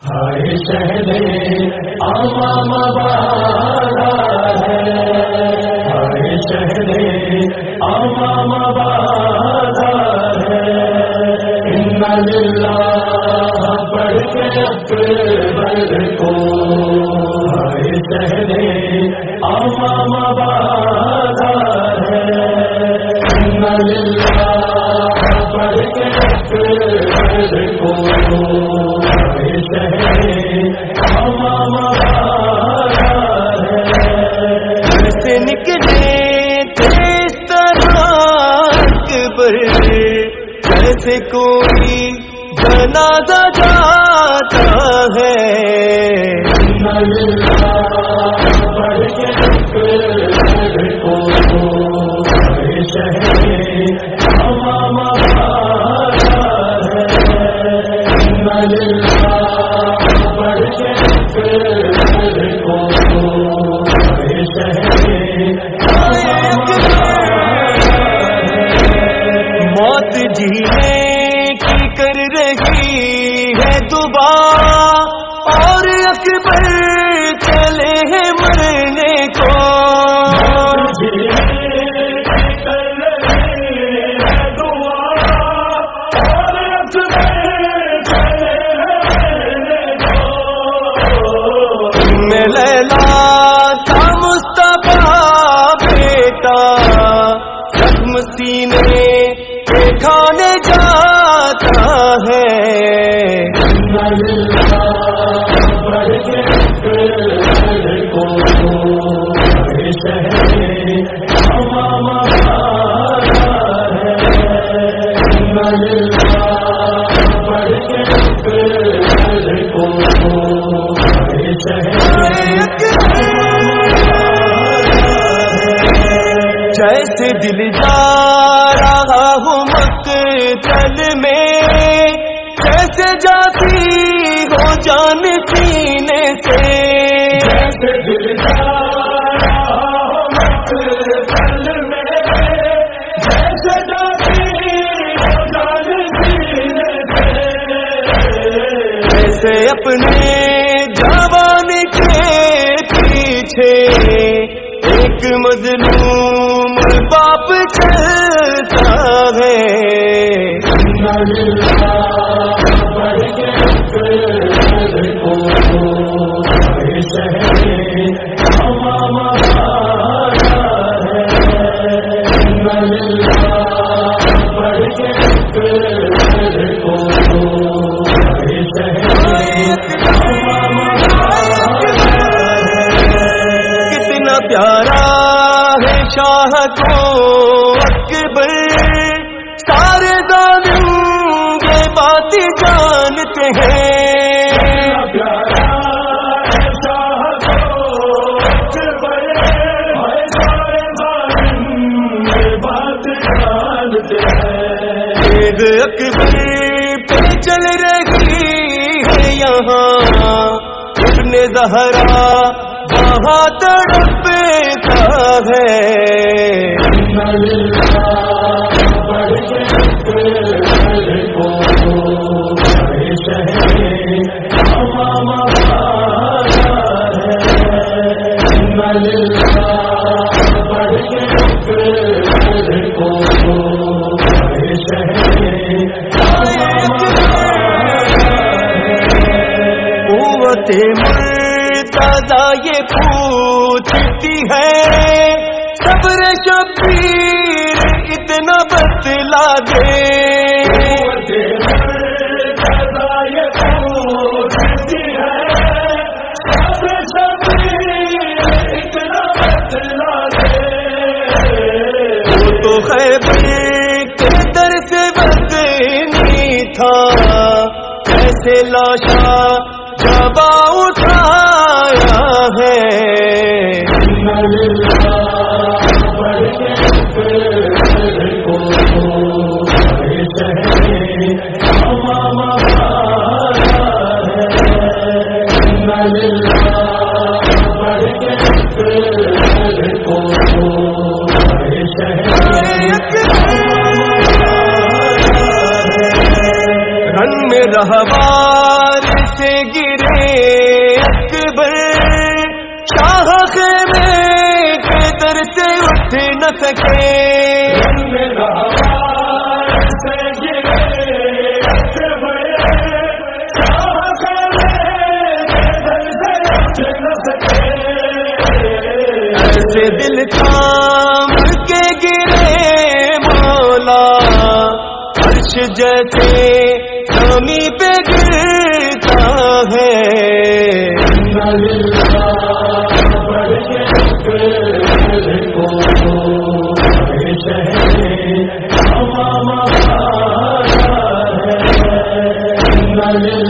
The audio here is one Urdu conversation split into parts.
ہائے شہر آمام بارا ہے۔ ہائے شہر آمام بارا ہے۔ ان للہ پڑھ کے اکبر کو۔ ہائے شہر آمام بارا ہے۔ ان للہ پڑھ کے اکبر کو۔ سے نکلے تیز طرح اکبر جیسے کوئی جنازہ جاتا ہے موت جینے کی کر رہی ہے دوبارہ اور اکبر جیسے دل جا رہا ہوں مقتل میں جیسے جاتی ہو جان سینے سے اپنے جوان کے پیچھے ایک مظلوم باپ چلتا ہے۔ کتنا ہے شاہ کو اکبر سارے ظالم یہ بات جانتے ہیں۔ اکبر پہ چل رہی ہے یہاں۔ ابن زہرا کہاں تڑپتا ہے؟ یہ پوچھتی ہے۔ صبر شبیر اتنا بتلا دے۔ وہ تو خیبر کے در سے بدنی تھا۔ کیسے لاشا جبا رن میں رہوار سے گرے اکبر شاہ میں کے در سے اٹھ نہ سکے۔ ایسے دل تھام کے گرے مولا فرش جیسے نمی پہ گرتا ہے۔ اے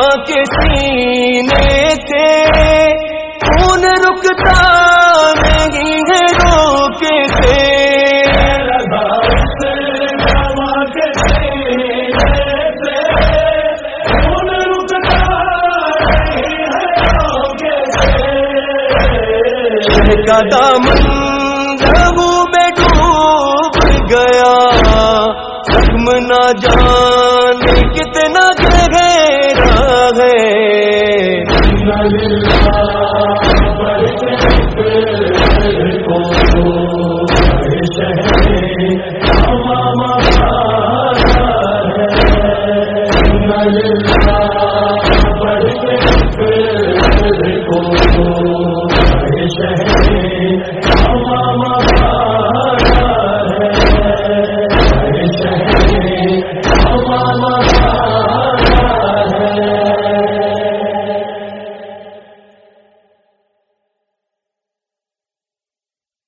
کے سینے سے۔ خون رکتا نہیں ہے روکے سے۔ کا دامن لہو میں ڈوب گیا۔ زخم نہ جانے کتنا گہرا گئے